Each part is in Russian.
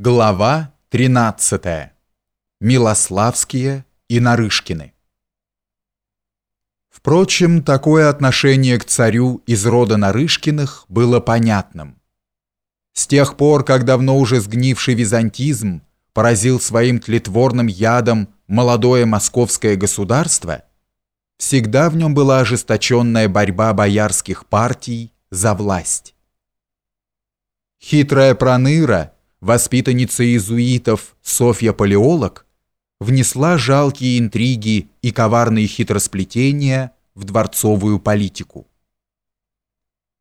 Глава 13. Милославские и Нарышкины. Впрочем, такое отношение к царю из рода Нарышкиных было понятным. С тех пор, как давно уже сгнивший византизм поразил своим тлетворным ядом молодое московское государство, всегда в нем была ожесточенная борьба боярских партий за власть. Хитрая проныра – воспитанница иезуитов Софья Палеолог, внесла жалкие интриги и коварные хитросплетения в дворцовую политику.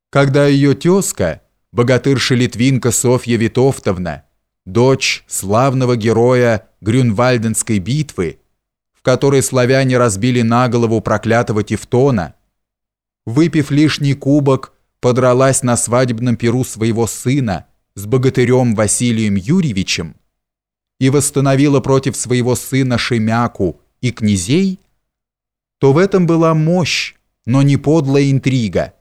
Когда ее тезка, богатырша-литвинка Софья Витовтовна, дочь славного героя Грюнвальденской битвы, в которой славяне разбили на голову проклятого Тевтона, выпив лишний кубок, подралась на свадебном перу своего сына, с богатырем Василием Юрьевичем и восстановила против своего сына Шемяку и князей, то в этом была мощь, но не подлая интрига.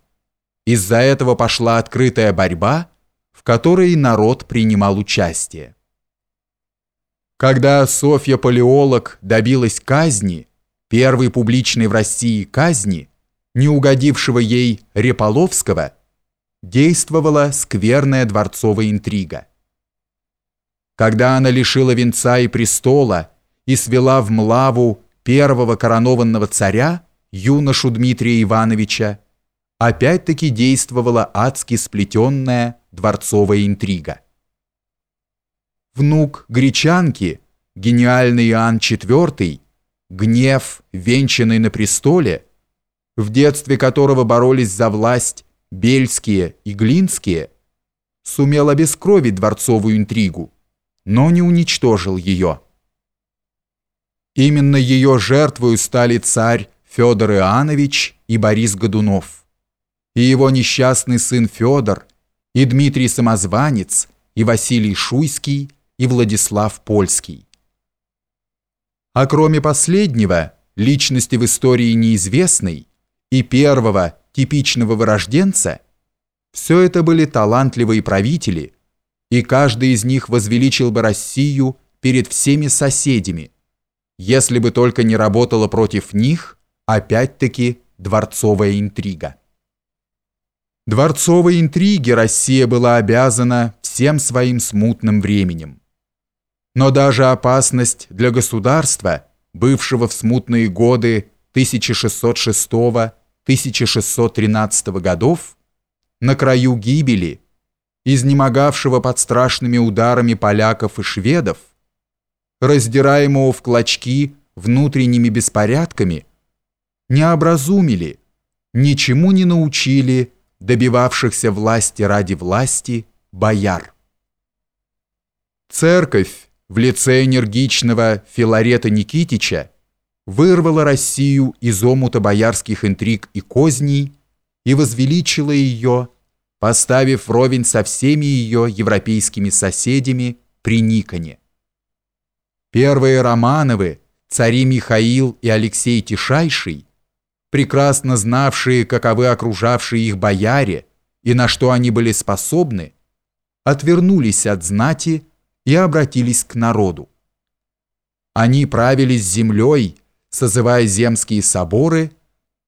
Из-за этого пошла открытая борьба, в которой народ принимал участие. Когда Софья Палеолог добилась казни, первой публичной в России казни, не угодившего ей Реполовского, действовала скверная дворцовая интрига. Когда она лишила венца и престола и свела в млаву первого коронованного царя, юношу Дмитрия Ивановича, опять-таки действовала адски сплетенная дворцовая интрига. Внук гречанки, гениальный Иоанн IV, гнев, венчанный на престоле, в детстве которого боролись за власть Бельские и Глинские, сумел обескровить дворцовую интригу, но не уничтожил ее. Именно ее жертвою стали царь Федор Иоаннович и Борис Годунов, и его несчастный сын Федор, и Дмитрий Самозванец, и Василий Шуйский, и Владислав Польский. А кроме последнего, личности в истории неизвестной, и первого типичного вырожденца, все это были талантливые правители, и каждый из них возвеличил бы Россию перед всеми соседями, если бы только не работала против них, опять-таки, дворцовая интрига. Дворцовой интриге Россия была обязана всем своим смутным временем. Но даже опасность для государства, бывшего в смутные годы 1606 1613 годов, на краю гибели, изнемогавшего под страшными ударами поляков и шведов, раздираемого в клочки внутренними беспорядками, не образумили, ничему не научили добивавшихся власти ради власти бояр. Церковь в лице энергичного Филарета Никитича вырвала Россию из омута боярских интриг и козней и возвеличила ее, поставив вровень со всеми ее европейскими соседями при Никоне. Первые Романовы, цари Михаил и Алексей Тишайший, прекрасно знавшие, каковы окружавшие их бояре и на что они были способны, отвернулись от знати и обратились к народу. Они правились землей, созывая земские соборы,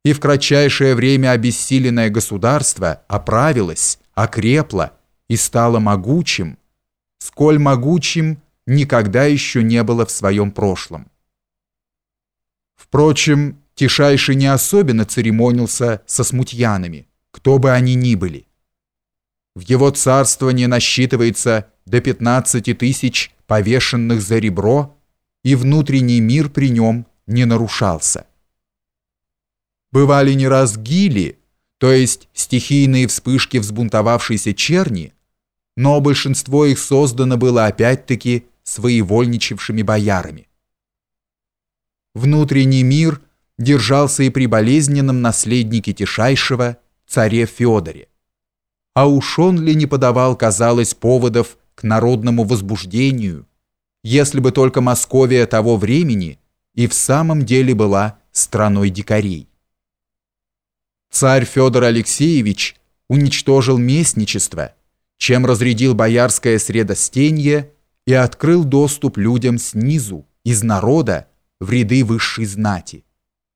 и в кратчайшее время обессиленное государство оправилось, окрепло и стало могучим, сколь могучим никогда еще не было в своем прошлом. Впрочем, Тишайший не особенно церемонился со смутьянами, кто бы они ни были. В его царствовании насчитывается до 15 тысяч повешенных за ребро, и внутренний мир при нем не нарушался. Бывали не раз гили, то есть стихийные вспышки взбунтовавшейся черни, но большинство их создано было опять-таки своевольничавшими боярами. Внутренний мир держался и при болезненном наследнике Тишайшего, царе Федоре. А уж он ли не подавал, казалось, поводов к народному возбуждению, если бы только Московия того времени – и в самом деле была страной дикарей. Царь Федор Алексеевич уничтожил местничество, чем разрядил боярское средостенье и открыл доступ людям снизу, из народа, в ряды высшей знати.